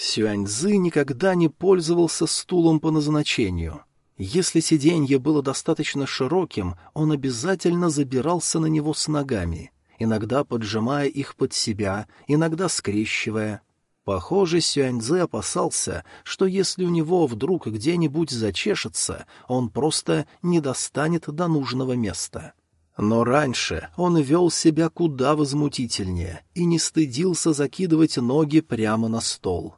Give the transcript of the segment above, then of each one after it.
Сюаньзы никогда не пользовался стулом по назначению. Если сиденье было достаточно широким, он обязательно забирался на него с ногами, иногда поджимая их под себя, иногда скрещивая. Похоже, Сюаньзы опасался, что если у него вдруг где-нибудь зачешется, он просто не достанет до нужного места. Но раньше он вел себя куда возмутительнее и не стыдился закидывать ноги прямо на стол.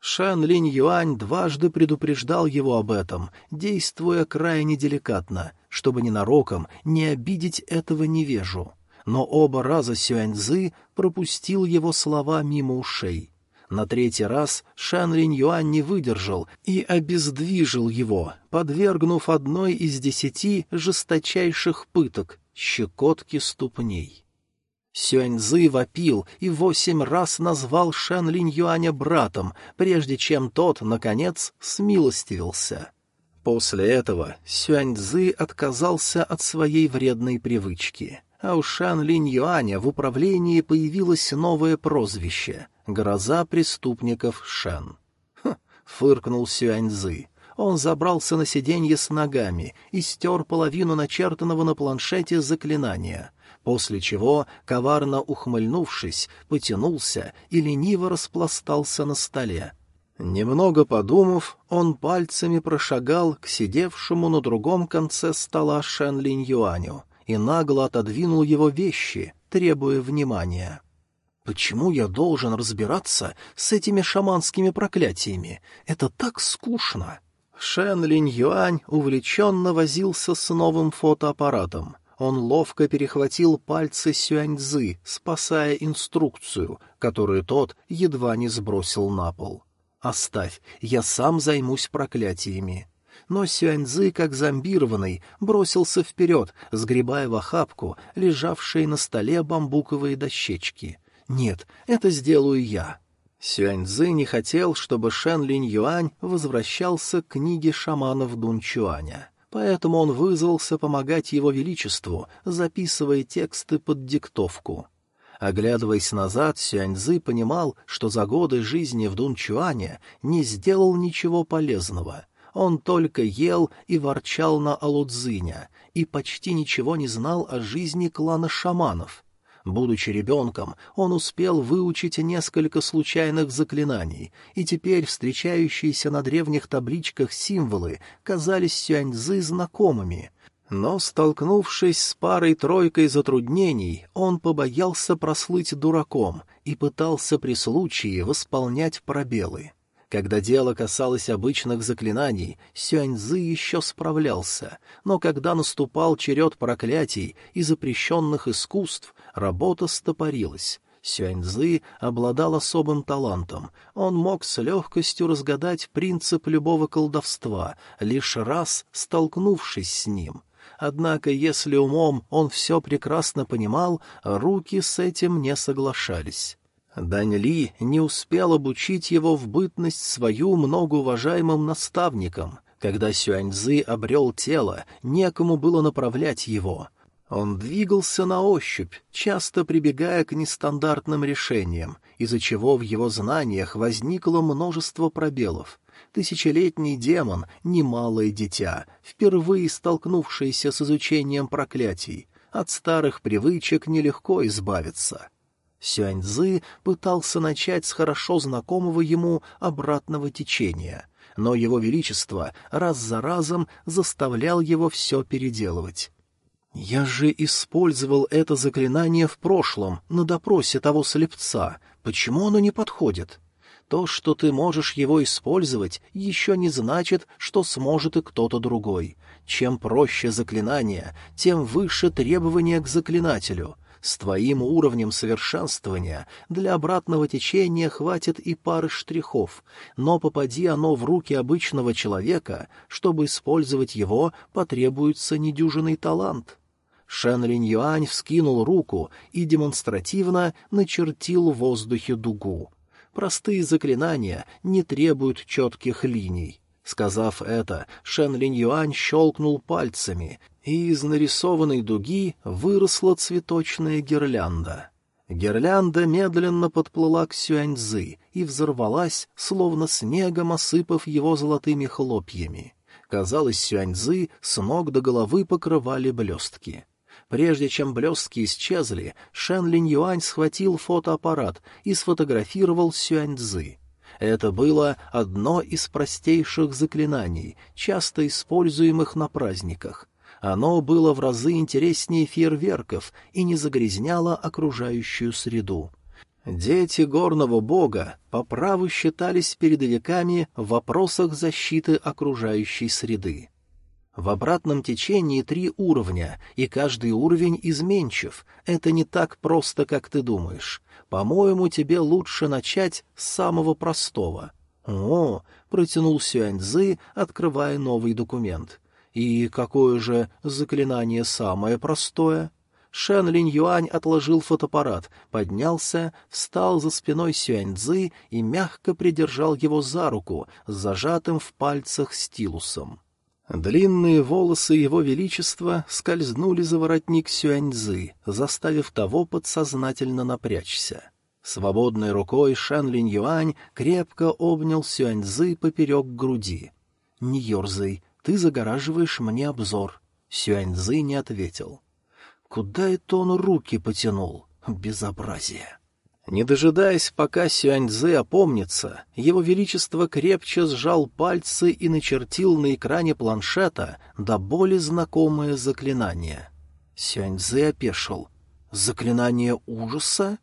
Шан Линь Юань дважды предупреждал его об этом, действуя крайне деликатно, чтобы ненароком не обидеть этого невежу. Но оба раза Сюаньзы пропустил его слова мимо ушей. На третий раз Шан Линь Юань не выдержал и обездвижил его, подвергнув одной из десяти жесточайших пыток — щекотки ступней. Сюаньзы вопил и восемь раз назвал Шан Линь Юаня братом, прежде чем тот, наконец, смилостивился. После этого Сюаньзы отказался от своей вредной привычки, а у Шан Линь Юаня в управлении появилось новое прозвище — Гроза преступников Шен. Хм, фыркнул Сюаньзы. Он забрался на сиденье с ногами и стер половину начертанного на планшете заклинания, после чего, коварно ухмыльнувшись, потянулся и лениво распластался на столе. Немного подумав, он пальцами прошагал к сидевшему на другом конце стола Шен Линь Юаню и нагло отодвинул его вещи, требуя внимания. Почему я должен разбираться с этими шаманскими проклятиями? Это так скучно. Шен Линь Юань увлеченно возился с новым фотоаппаратом. Он ловко перехватил пальцы Сюаньзы, спасая инструкцию, которую тот едва не сбросил на пол. «Оставь, я сам займусь проклятиями» но Сюаньзы, как зомбированный, бросился вперед, сгребая в охапку лежавшие на столе бамбуковые дощечки. Нет, это сделаю я. Сюаньзы не хотел, чтобы Шен Линь Юань возвращался к книге шаманов Дунчуаня. Поэтому он вызвался помогать его величеству, записывая тексты под диктовку. Оглядываясь назад, Сюаньзы понимал, что за годы жизни в Дунчуане не сделал ничего полезного. Он только ел и ворчал на Алудзиня и почти ничего не знал о жизни клана шаманов — Будучи ребенком, он успел выучить несколько случайных заклинаний, и теперь встречающиеся на древних табличках символы казались Сюаньзы знакомыми. Но, столкнувшись с парой-тройкой затруднений, он побоялся прослыть дураком и пытался при случае восполнять пробелы. Когда дело касалось обычных заклинаний, Сюаньзы еще справлялся, но когда наступал черед проклятий и запрещенных искусств, работа стопорилась. Сюаньзы обладал особым талантом. Он мог с легкостью разгадать принцип любого колдовства, лишь раз столкнувшись с ним. Однако, если умом он все прекрасно понимал, руки с этим не соглашались. Дань Ли не успел обучить его в бытность свою многоуважаемым наставником. Когда Сюаньзы обрел тело, некому было направлять его. Он двигался на ощупь, часто прибегая к нестандартным решениям, из-за чего в его знаниях возникло множество пробелов. Тысячелетний демон — немалое дитя, впервые столкнувшееся с изучением проклятий. От старых привычек нелегко избавиться. Сюаньзы пытался начать с хорошо знакомого ему обратного течения, но его величество раз за разом заставлял его все переделывать. «Я же использовал это заклинание в прошлом, на допросе того слепца. Почему оно не подходит?» То, что ты можешь его использовать, еще не значит, что сможет и кто-то другой. Чем проще заклинание, тем выше требования к заклинателю. С твоим уровнем совершенствования для обратного течения хватит и пары штрихов, но попади оно в руки обычного человека, чтобы использовать его, потребуется недюжинный талант. Шен Линь Юань вскинул руку и демонстративно начертил в воздухе дугу. Простые заклинания не требуют четких линий. Сказав это, Шен Линь Юань щелкнул пальцами, и из нарисованной дуги выросла цветочная гирлянда. Гирлянда медленно подплыла к Сюаньзы и взорвалась, словно снегом осыпав его золотыми хлопьями. Казалось, Сюаньзы с ног до головы покрывали блестки. Прежде чем блестки исчезли, Шэн Линь Юань схватил фотоаппарат и сфотографировал Сюаньзы. Это было одно из простейших заклинаний, часто используемых на праздниках. Оно было в разы интереснее фейерверков и не загрязняло окружающую среду. Дети горного бога по праву считались передовиками в вопросах защиты окружающей среды. В обратном течении три уровня, и каждый уровень изменчив. Это не так просто, как ты думаешь. По-моему, тебе лучше начать с самого простого. О, протянул Сюаньзы, открывая новый документ. И какое же заклинание самое простое? Шэн Линь Юань отложил фотоаппарат, поднялся, встал за спиной Сюаньзы и мягко придержал его за руку с зажатым в пальцах стилусом. Длинные волосы его величества скользнули за воротник Сюаньзы, заставив того подсознательно напрячься. Свободной рукой Шан Линь Юань крепко обнял Сюаньзы поперек груди. «Не ерзай, ты загораживаешь мне обзор». Сюаньзы не ответил. «Куда это он руки потянул? Безобразие!» Не дожидаясь, пока Сюаньзы опомнится, его величество крепче сжал пальцы и начертил на экране планшета до боли знакомое заклинание. Сюаньзы опешил. «Заклинание ужаса?»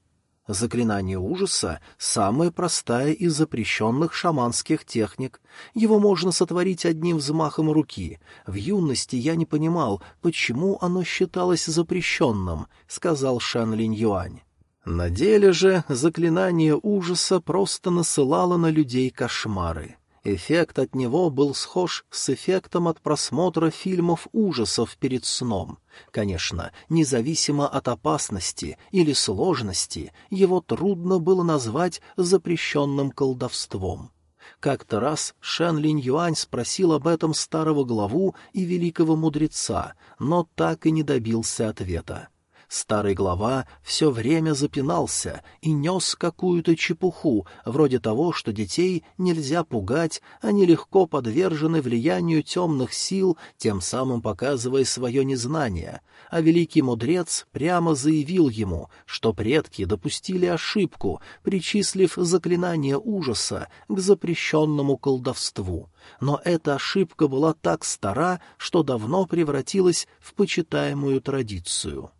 Заклинание ужаса — самая простая из запрещенных шаманских техник. Его можно сотворить одним взмахом руки. В юности я не понимал, почему оно считалось запрещенным, — сказал Шан Линь Юань. На деле же заклинание ужаса просто насылало на людей кошмары. Эффект от него был схож с эффектом от просмотра фильмов ужасов перед сном. Конечно, независимо от опасности или сложности, его трудно было назвать запрещенным колдовством. Как-то раз Шэн Линь Юань спросил об этом старого главу и великого мудреца, но так и не добился ответа. Старый глава все время запинался и нес какую-то чепуху, вроде того, что детей нельзя пугать, они легко подвержены влиянию темных сил, тем самым показывая свое незнание, а великий мудрец прямо заявил ему, что предки допустили ошибку, причислив заклинание ужаса к запрещенному колдовству. Но эта ошибка была так стара, что давно превратилась в почитаемую традицию.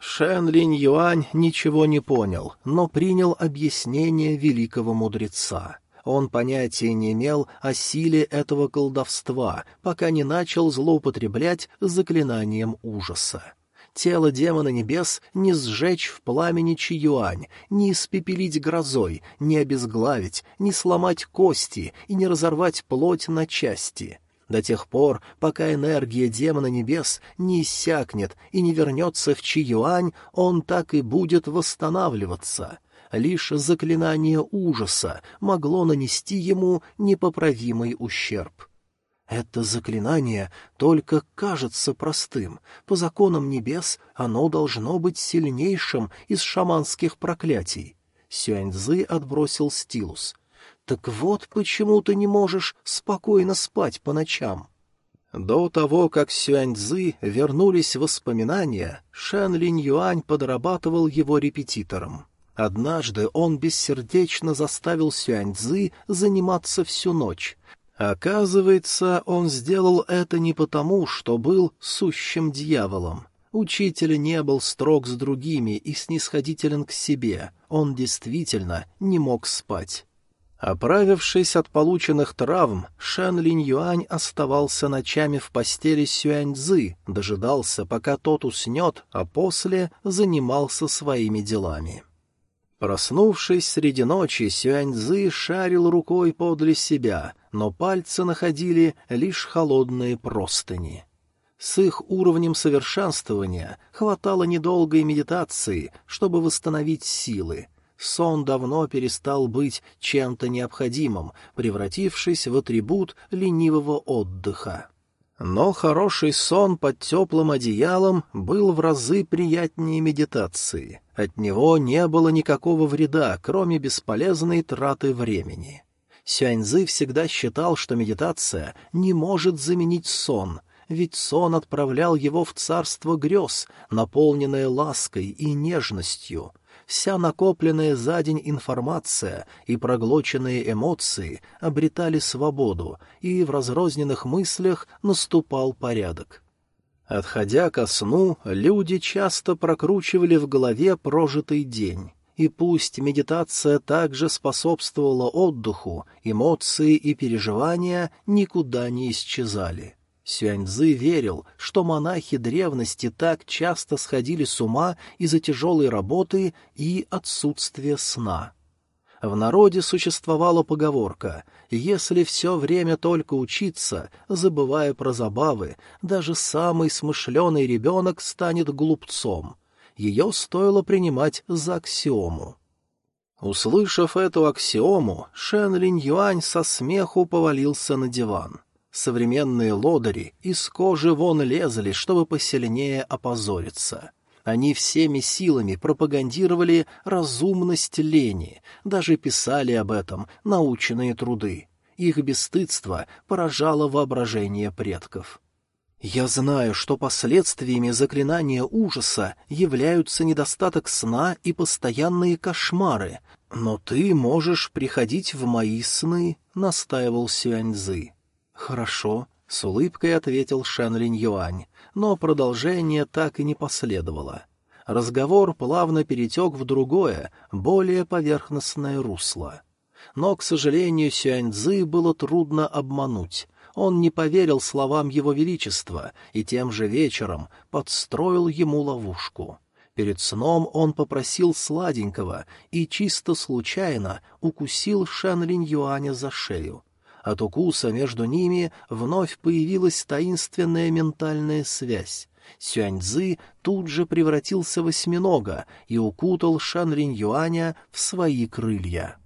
Шэн Линь Юань ничего не понял, но принял объяснение великого мудреца. Он понятия не имел о силе этого колдовства, пока не начал злоупотреблять заклинанием ужаса. Тело демона небес не сжечь в пламени Чиюань, не испепелить грозой, не обезглавить, не сломать кости и не разорвать плоть на части — до тех пор, пока энергия демона небес не иссякнет и не вернется в Чиюань, он так и будет восстанавливаться. Лишь заклинание ужаса могло нанести ему непоправимый ущерб. Это заклинание только кажется простым. По законам небес оно должно быть сильнейшим из шаманских проклятий. Сюаньзы отбросил стилус. Так вот почему ты не можешь спокойно спать по ночам. До того, как Сюаньзы вернулись воспоминания, Шэн Линь Юань подрабатывал его репетитором. Однажды он бессердечно заставил Сюаньзы заниматься всю ночь. Оказывается, он сделал это не потому, что был сущим дьяволом. Учитель не был строг с другими и снисходителен к себе, он действительно не мог спать. Оправившись от полученных травм, Шэн Линь Юань оставался ночами в постели Сюаньцзы, дожидался, пока тот уснет, а после занимался своими делами. Проснувшись среди ночи, Сюаньцзы шарил рукой подле себя, но пальцы находили лишь холодные простыни. С их уровнем совершенствования хватало недолгой медитации, чтобы восстановить силы — сон давно перестал быть чем-то необходимым, превратившись в атрибут ленивого отдыха. Но хороший сон под теплым одеялом был в разы приятнее медитации. От него не было никакого вреда, кроме бесполезной траты времени. Сюаньзы всегда считал, что медитация не может заменить сон, ведь сон отправлял его в царство грез, наполненное лаской и нежностью. Вся накопленная за день информация и проглоченные эмоции обретали свободу, и в разрозненных мыслях наступал порядок. Отходя ко сну, люди часто прокручивали в голове прожитый день. И пусть медитация также способствовала отдыху, эмоции и переживания никуда не исчезали. Сюаньзы верил, что монахи древности так часто сходили с ума из-за тяжелой работы и отсутствия сна. В народе существовала поговорка «Если все время только учиться, забывая про забавы, даже самый смышленый ребенок станет глупцом». Ее стоило принимать за аксиому. Услышав эту аксиому, Шен Линь Юань со смеху повалился на диван. Современные лодыри из кожи вон лезли, чтобы посильнее опозориться. Они всеми силами пропагандировали разумность лени, даже писали об этом научные труды. Их бесстыдство поражало воображение предков. Я знаю, что последствиями заклинания ужаса являются недостаток сна и постоянные кошмары, но ты можешь приходить в мои сны, — настаивал Сюаньзы. «Хорошо», — с улыбкой ответил Шэн Линь Юань, но продолжение так и не последовало. Разговор плавно перетек в другое, более поверхностное русло. Но, к сожалению, Сюаньцзы было трудно обмануть. Он не поверил словам его величества и тем же вечером подстроил ему ловушку. Перед сном он попросил сладенького и чисто случайно укусил Шэн Линь Юаня за шею. От укуса между ними вновь появилась таинственная ментальная связь. Сюаньцзы тут же превратился в осьминога и укутал Шанринь Юаня в свои крылья.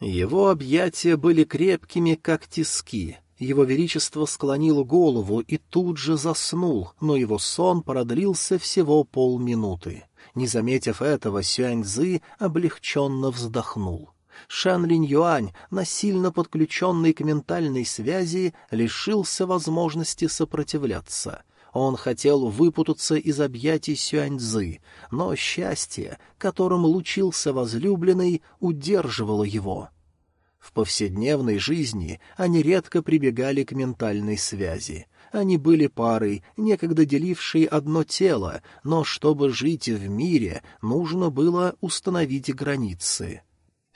Его объятия были крепкими, как тиски. Его Величество склонил голову и тут же заснул, но его сон продлился всего полминуты. Не заметив этого, Сюаньцзы облегченно вздохнул. Шан Линь Юань, насильно подключенный к ментальной связи, лишился возможности сопротивляться. Он хотел выпутаться из объятий Сюаньзы, но счастье, которым лучился возлюбленный, удерживало его. В повседневной жизни они редко прибегали к ментальной связи. Они были парой, некогда делившей одно тело, но чтобы жить в мире, нужно было установить границы.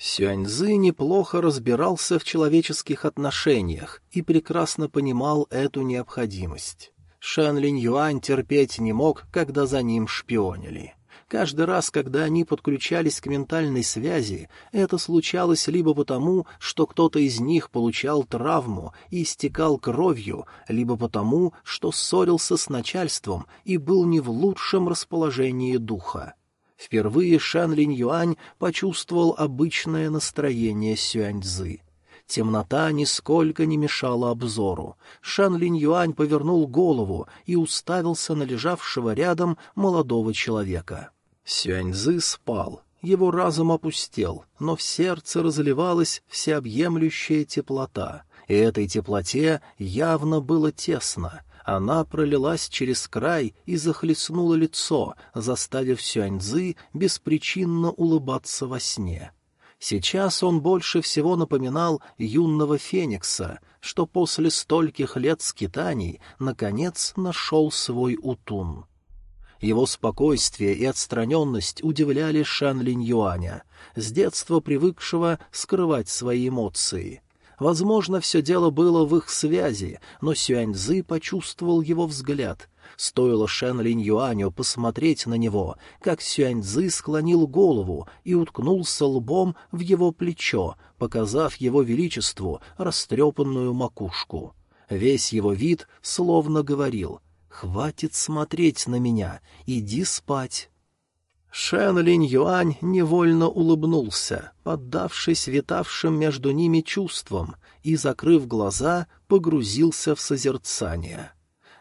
Сюаньзы неплохо разбирался в человеческих отношениях и прекрасно понимал эту необходимость. Шэн Линь Юань терпеть не мог, когда за ним шпионили. Каждый раз, когда они подключались к ментальной связи, это случалось либо потому, что кто-то из них получал травму и истекал кровью, либо потому, что ссорился с начальством и был не в лучшем расположении духа. Впервые Шан Линь Юань почувствовал обычное настроение Сюаньцзы. Темнота нисколько не мешала обзору. Шан Линь Юань повернул голову и уставился на лежавшего рядом молодого человека. Сюаньзы спал. Его разум опустел, но в сердце разливалась всеобъемлющая теплота, и этой теплоте явно было тесно — она пролилась через край и захлестнула лицо, заставив Сюаньзы беспричинно улыбаться во сне. Сейчас он больше всего напоминал юного феникса, что после стольких лет скитаний наконец нашел свой утун. Его спокойствие и отстраненность удивляли Шан Линь Юаня, с детства привыкшего скрывать свои эмоции. Возможно, все дело было в их связи, но Сюаньзы почувствовал его взгляд. Стоило Шен Линь Юаню посмотреть на него, как Сюаньзы склонил голову и уткнулся лбом в его плечо, показав его величеству растрепанную макушку. Весь его вид словно говорил «Хватит смотреть на меня, иди спать». Шэн Линь Юань невольно улыбнулся, поддавшись витавшим между ними чувствам, и, закрыв глаза, погрузился в созерцание.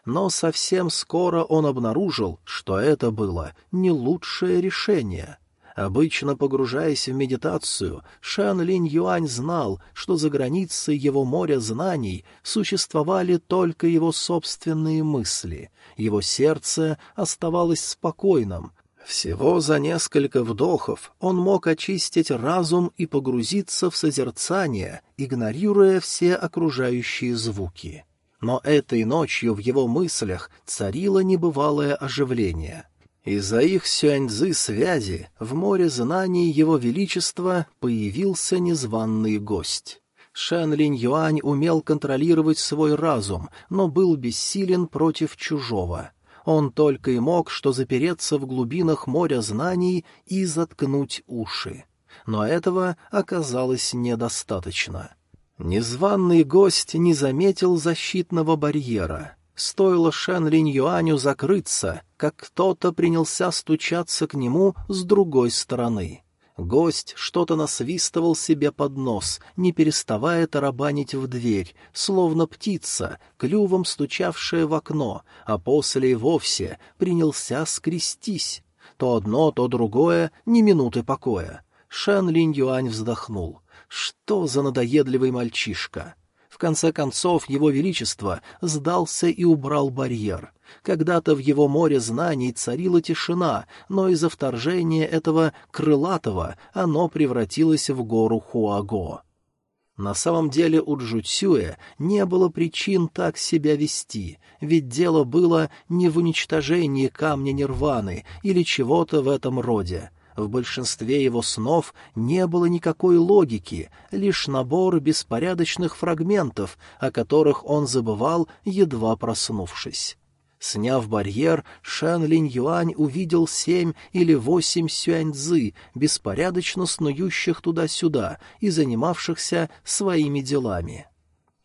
Но совсем скоро он обнаружил, что это было не лучшее решение. Обычно погружаясь в медитацию, Шан Линь Юань знал, что за границей его моря знаний существовали только его собственные мысли. Его сердце оставалось спокойным. Всего за несколько вдохов он мог очистить разум и погрузиться в созерцание, игнорируя все окружающие звуки. Но этой ночью в его мыслях царило небывалое оживление — из-за их сюаньзы связи в море знаний Его Величества появился незваный гость. Шэн Линь Юань умел контролировать свой разум, но был бессилен против чужого. Он только и мог что запереться в глубинах моря знаний и заткнуть уши. Но этого оказалось недостаточно. Незваный гость не заметил защитного барьера — Стоило Шэн Линь Юаню закрыться, как кто-то принялся стучаться к нему с другой стороны. Гость что-то насвистывал себе под нос, не переставая тарабанить в дверь, словно птица, клювом стучавшая в окно, а после и вовсе принялся скрестись. То одно, то другое, ни минуты покоя. Шэн Линь Юань вздохнул. Что за надоедливый мальчишка! Конце концов, его величество сдался и убрал барьер. Когда-то в его море знаний царила тишина, но из-за вторжения этого крылатого оно превратилось в гору Хуаго. На самом деле у Джуцюэ не было причин так себя вести, ведь дело было не в уничтожении камня нирваны или чего-то в этом роде. В большинстве его снов не было никакой логики, лишь набор беспорядочных фрагментов, о которых он забывал, едва проснувшись. Сняв барьер, Шэн Линь Юань увидел семь или восемь сюаньцзы, беспорядочно снующих туда-сюда и занимавшихся своими делами.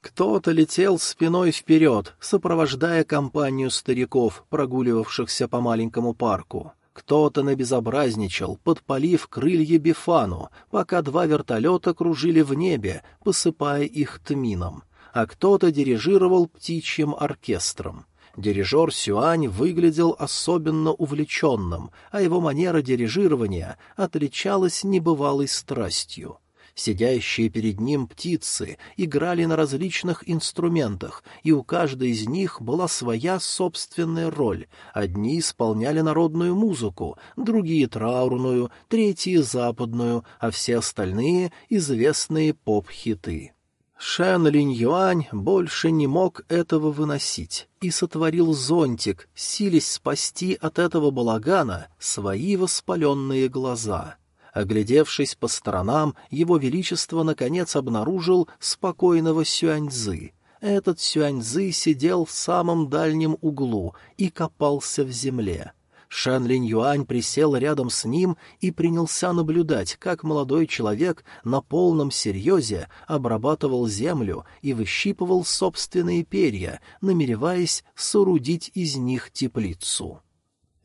Кто-то летел спиной вперед, сопровождая компанию стариков, прогуливавшихся по маленькому парку. Кто-то набезобразничал, подпалив крылья Бифану, пока два вертолета кружили в небе, посыпая их тмином, а кто-то дирижировал птичьим оркестром. Дирижер Сюань выглядел особенно увлеченным, а его манера дирижирования отличалась небывалой страстью. Сидящие перед ним птицы играли на различных инструментах, и у каждой из них была своя собственная роль. Одни исполняли народную музыку, другие — траурную, третьи — западную, а все остальные — известные поп-хиты. Шэн Линь Юань больше не мог этого выносить и сотворил зонтик, сились спасти от этого балагана свои воспаленные глаза. Оглядевшись по сторонам, его величество наконец обнаружил спокойного Сюаньзы. Этот Сюаньзы сидел в самом дальнем углу и копался в земле. Шан Линь Юань присел рядом с ним и принялся наблюдать, как молодой человек на полном серьезе обрабатывал землю и выщипывал собственные перья, намереваясь соорудить из них теплицу.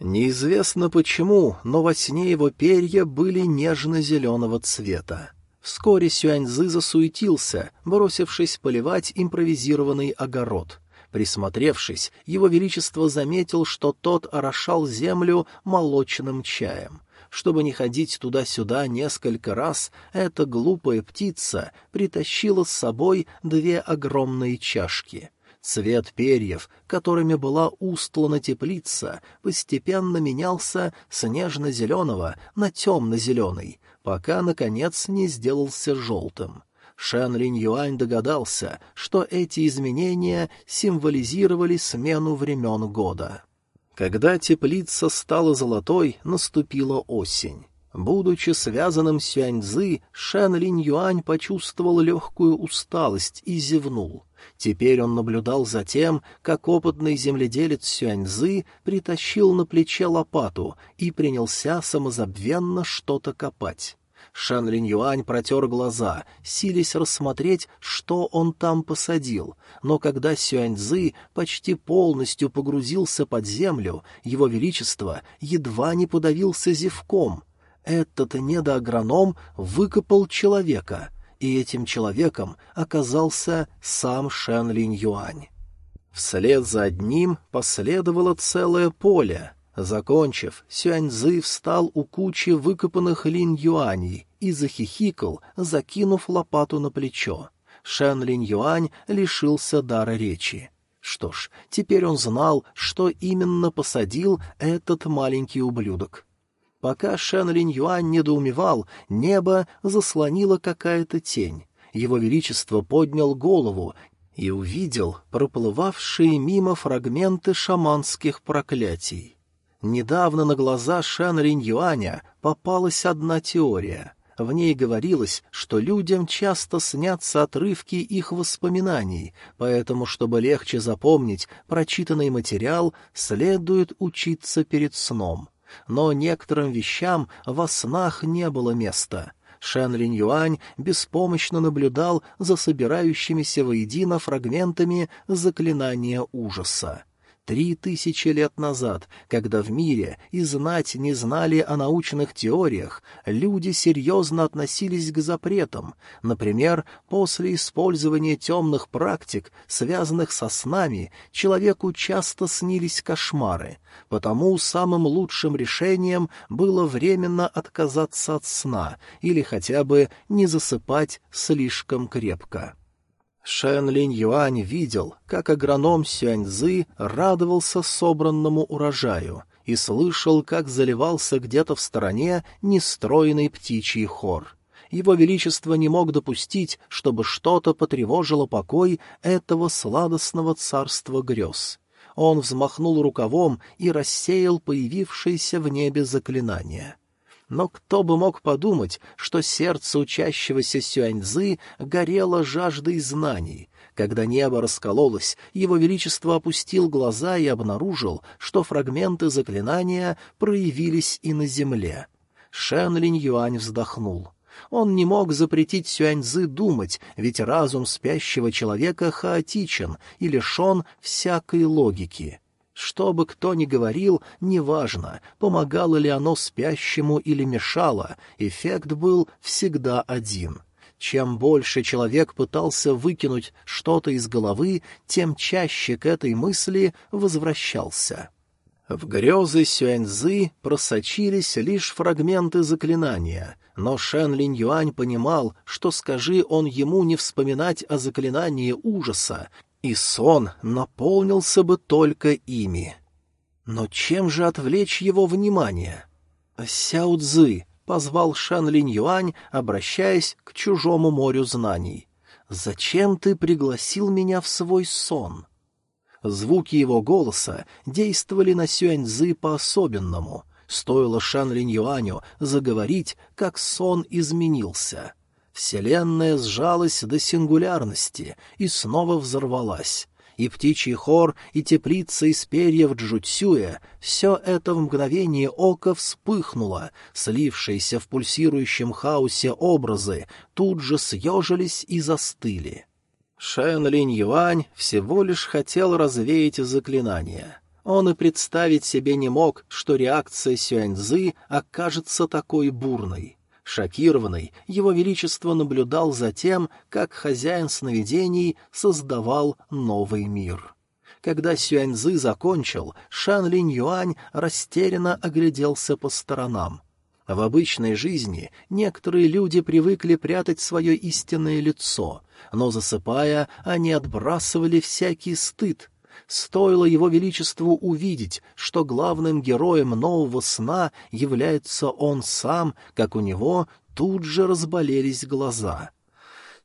Неизвестно почему, но во сне его перья были нежно-зеленого цвета. Вскоре Сюаньзы засуетился, бросившись поливать импровизированный огород. Присмотревшись, его величество заметил, что тот орошал землю молочным чаем. Чтобы не ходить туда-сюда несколько раз, эта глупая птица притащила с собой две огромные чашки — Цвет перьев, которыми была устлана теплица, постепенно менялся с нежно-зеленого на темно-зеленый, пока, наконец, не сделался желтым. Шэн Линь Юань догадался, что эти изменения символизировали смену времен года. Когда теплица стала золотой, наступила осень. Будучи связанным с Сюаньзы, Шэн Линь Юань почувствовал легкую усталость и зевнул. Теперь он наблюдал за тем, как опытный земледелец Сюаньзы притащил на плече лопату и принялся самозабвенно что-то копать. Шан Линь Юань протер глаза, сились рассмотреть, что он там посадил, но когда Сюаньзы почти полностью погрузился под землю, его величество едва не подавился зевком. Этот недоагроном выкопал человека — и этим человеком оказался сам Шэн Линь Юань. Вслед за одним последовало целое поле. Закончив, Сюаньзы встал у кучи выкопанных линь-юаней и захихикал, закинув лопату на плечо. Шэн Линь-Юань лишился дара речи. Что ж, теперь он знал, что именно посадил этот маленький ублюдок. Пока Шэн Линь-Юань недоумевал, небо заслонило какая-то тень. Его Величество поднял голову и увидел проплывавшие мимо фрагменты шаманских проклятий. Недавно на глаза Шэн Линь-Юаня попалась одна теория — в ней говорилось, что людям часто снятся отрывки их воспоминаний, поэтому, чтобы легче запомнить прочитанный материал, следует учиться перед сном. Но некоторым вещам во снах не было места. Шэн Линь Юань беспомощно наблюдал за собирающимися воедино фрагментами заклинания ужаса. Три тысячи лет назад, когда в мире и знать не знали о научных теориях, люди серьезно относились к запретам. Например, после использования темных практик, связанных со снами, человеку часто снились кошмары. Потому самым лучшим решением было временно отказаться от сна или хотя бы не засыпать слишком крепко. Шэн Линь Юань видел, как агроном Сюаньзы радовался собранному урожаю и слышал, как заливался где-то в стороне нестроенный птичий хор. Его Величество не мог допустить, чтобы что-то потревожило покой этого сладостного царства грез. Он взмахнул рукавом и рассеял появившееся в небе заклинание — но кто бы мог подумать, что сердце учащегося Сюаньзы горело жаждой знаний. Когда небо раскололось, его величество опустил глаза и обнаружил, что фрагменты заклинания проявились и на земле. Шен Линь Юань вздохнул. Он не мог запретить Сюаньзы думать, ведь разум спящего человека хаотичен и лишен всякой логики. Что бы кто ни говорил, неважно, помогало ли оно спящему или мешало, эффект был всегда один. Чем больше человек пытался выкинуть что-то из головы, тем чаще к этой мысли возвращался. В грезы Сюэньзы просочились лишь фрагменты заклинания, но Шэн Линь Юань понимал, что скажи он ему не вспоминать о заклинании ужаса, и сон наполнился бы только ими. Но чем же отвлечь его внимание? Сяо Цзы позвал Шан Линь Юань, обращаясь к чужому морю знаний. «Зачем ты пригласил меня в свой сон?» Звуки его голоса действовали на Сюаньзы по-особенному. Стоило Шан Линь Юаню заговорить, как сон изменился — Вселенная сжалась до сингулярности и снова взорвалась. И птичий хор, и теплица из перьев Джуцюя — все это в мгновение ока вспыхнуло, слившиеся в пульсирующем хаосе образы тут же съежились и застыли. Шэн Линь Юань всего лишь хотел развеять заклинание. Он и представить себе не мог, что реакция Сюаньзы окажется такой бурной. Шокированный, его величество наблюдал за тем, как хозяин сновидений создавал новый мир. Когда Сюаньзы закончил, Шан Линь Юань растерянно огляделся по сторонам. В обычной жизни некоторые люди привыкли прятать свое истинное лицо, но, засыпая, они отбрасывали всякий стыд, Стоило его величеству увидеть, что главным героем нового сна является он сам, как у него тут же разболелись глаза.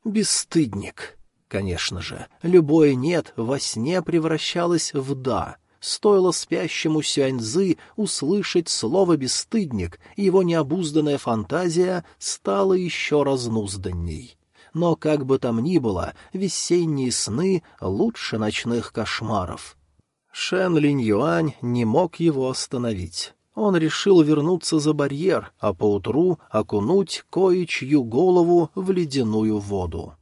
Бесстыдник. Конечно же, любое «нет» во сне превращалось в «да». Стоило спящему Сюаньзы услышать слово «бесстыдник», его необузданная фантазия стала еще разнузданней но как бы там ни было, весенние сны лучше ночных кошмаров. Шен Линь Юань не мог его остановить. Он решил вернуться за барьер, а поутру окунуть кое-чью голову в ледяную воду.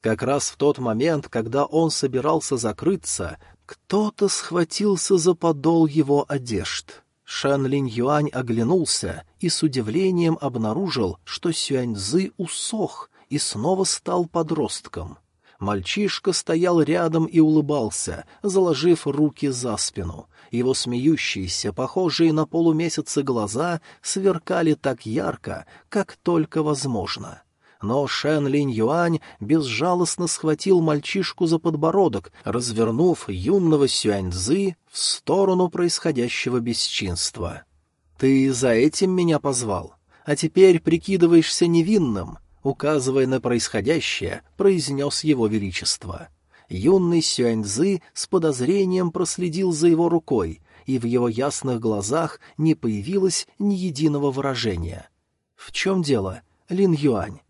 Как раз в тот момент, когда он собирался закрыться, кто-то схватился за подол его одежд. Шэн Линь Юань оглянулся и с удивлением обнаружил, что Сюаньзы усох, и снова стал подростком. Мальчишка стоял рядом и улыбался, заложив руки за спину. Его смеющиеся, похожие на полумесяцы глаза сверкали так ярко, как только возможно. Но Шен Линь Юань безжалостно схватил мальчишку за подбородок, развернув юного Сюаньзы в сторону происходящего бесчинства. «Ты за этим меня позвал? А теперь прикидываешься невинным?» Указывая на происходящее, произнес его величество. Юный Сюаньзы с подозрением проследил за его рукой, и в его ясных глазах не появилось ни единого выражения. «В чем дело, Лин Юань?»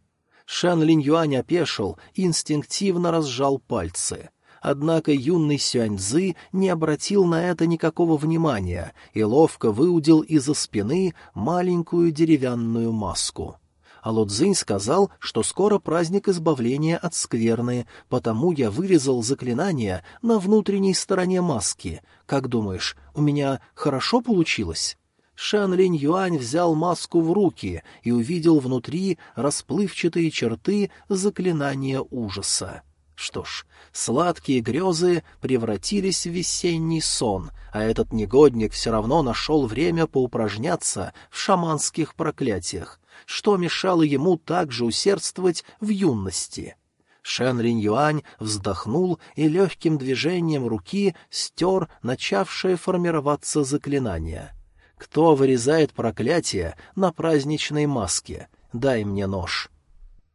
Шан Лин Юань опешил и инстинктивно разжал пальцы. Однако юный Сюаньзы не обратил на это никакого внимания и ловко выудил из-за спины маленькую деревянную маску. А Лудзинь сказал, что скоро праздник избавления от скверны, потому я вырезал заклинание на внутренней стороне маски. Как думаешь, у меня хорошо получилось? Шан Линь Юань взял маску в руки и увидел внутри расплывчатые черты заклинания ужаса. Что ж, сладкие грезы превратились в весенний сон, а этот негодник все равно нашел время поупражняться в шаманских проклятиях, что мешало ему также усердствовать в юности. Шен Линь Юань вздохнул и легким движением руки стер начавшее формироваться заклинание. «Кто вырезает проклятие на праздничной маске? Дай мне нож».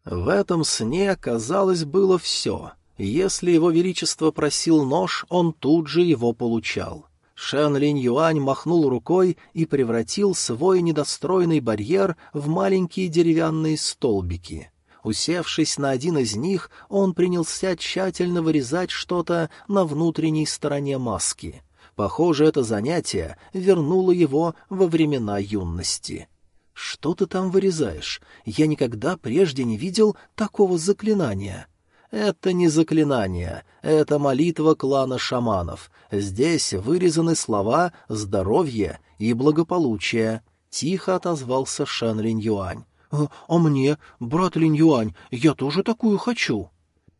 В этом сне, казалось, было все. Если его величество просил нож, он тут же его получал. Шэн Линь Юань махнул рукой и превратил свой недостроенный барьер в маленькие деревянные столбики. Усевшись на один из них, он принялся тщательно вырезать что-то на внутренней стороне маски. Похоже, это занятие вернуло его во времена юности. «Что ты там вырезаешь? Я никогда прежде не видел такого заклинания». «Это не заклинание, это молитва клана шаманов. Здесь вырезаны слова «здоровье» и «благополучие», — тихо отозвался Шэн Линь Юань. «А, «А мне, брат Линь Юань, я тоже такую хочу».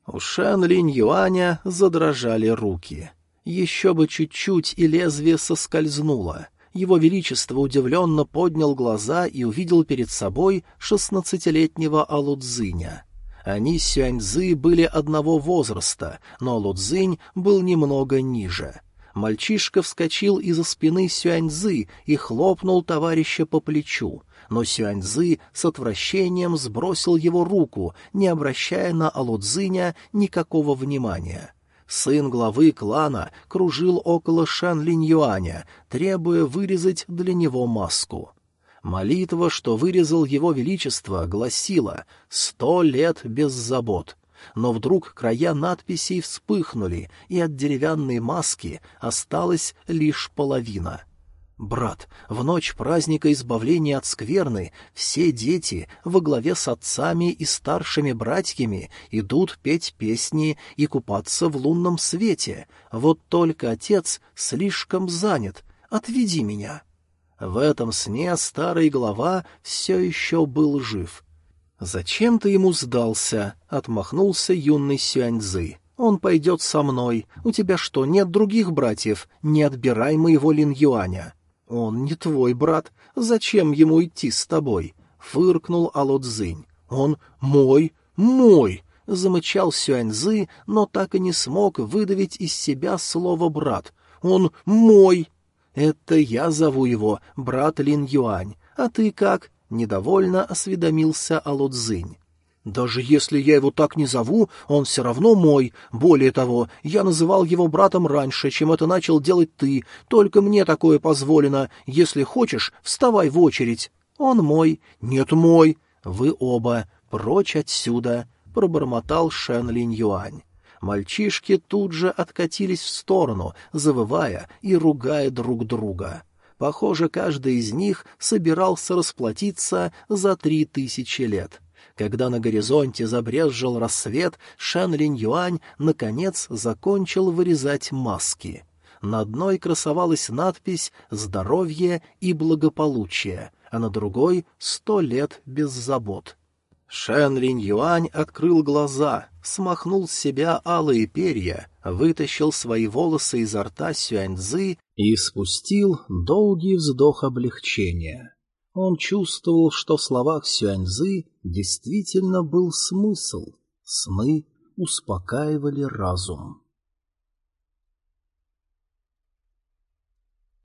У Шэн Линь Юаня задрожали руки. Еще бы чуть-чуть, и лезвие соскользнуло — его Величество удивленно поднял глаза и увидел перед собой шестнадцатилетнего Алудзиня. Они с Сюаньзы были одного возраста, но Алудзинь был немного ниже. Мальчишка вскочил из-за спины Сюаньзы и хлопнул товарища по плечу, но Сюаньзы с отвращением сбросил его руку, не обращая на Алудзиня никакого внимания. Сын главы клана кружил около Шан Линь Юаня, требуя вырезать для него маску. Молитва, что вырезал его величество, гласила «Сто лет без забот». Но вдруг края надписей вспыхнули, и от деревянной маски осталась лишь половина — «Брат, в ночь праздника избавления от скверны все дети во главе с отцами и старшими братьями идут петь песни и купаться в лунном свете. Вот только отец слишком занят. Отведи меня». В этом сне старый глава все еще был жив. «Зачем ты ему сдался?» — отмахнулся юный Сюаньзы. «Он пойдет со мной. У тебя что, нет других братьев? Не отбирай моего Лин Юаня». «Он не твой брат. Зачем ему идти с тобой?» — фыркнул Алодзинь. «Он мой, мой!» — замычал Сюаньзы, но так и не смог выдавить из себя слово «брат». «Он мой!» «Это я зову его, брат Лин Юань. А ты как?» — недовольно осведомился Алодзинь. Даже если я его так не зову, он все равно мой. Более того, я называл его братом раньше, чем это начал делать ты. Только мне такое позволено. Если хочешь, вставай в очередь. Он мой. Нет, мой. Вы оба. Прочь отсюда, — пробормотал Шен Линь Юань. Мальчишки тут же откатились в сторону, завывая и ругая друг друга. Похоже, каждый из них собирался расплатиться за три тысячи лет. — когда на горизонте забрезжил рассвет, Шан Линь Юань, наконец, закончил вырезать маски. На одной красовалась надпись «Здоровье и благополучие», а на другой — «Сто лет без забот». Шен Линь Юань открыл глаза, смахнул с себя алые перья, вытащил свои волосы изо рта Сюаньзы и спустил долгий вздох облегчения. Он чувствовал, что в словах Сюаньзы действительно был смысл. Сны успокаивали разум.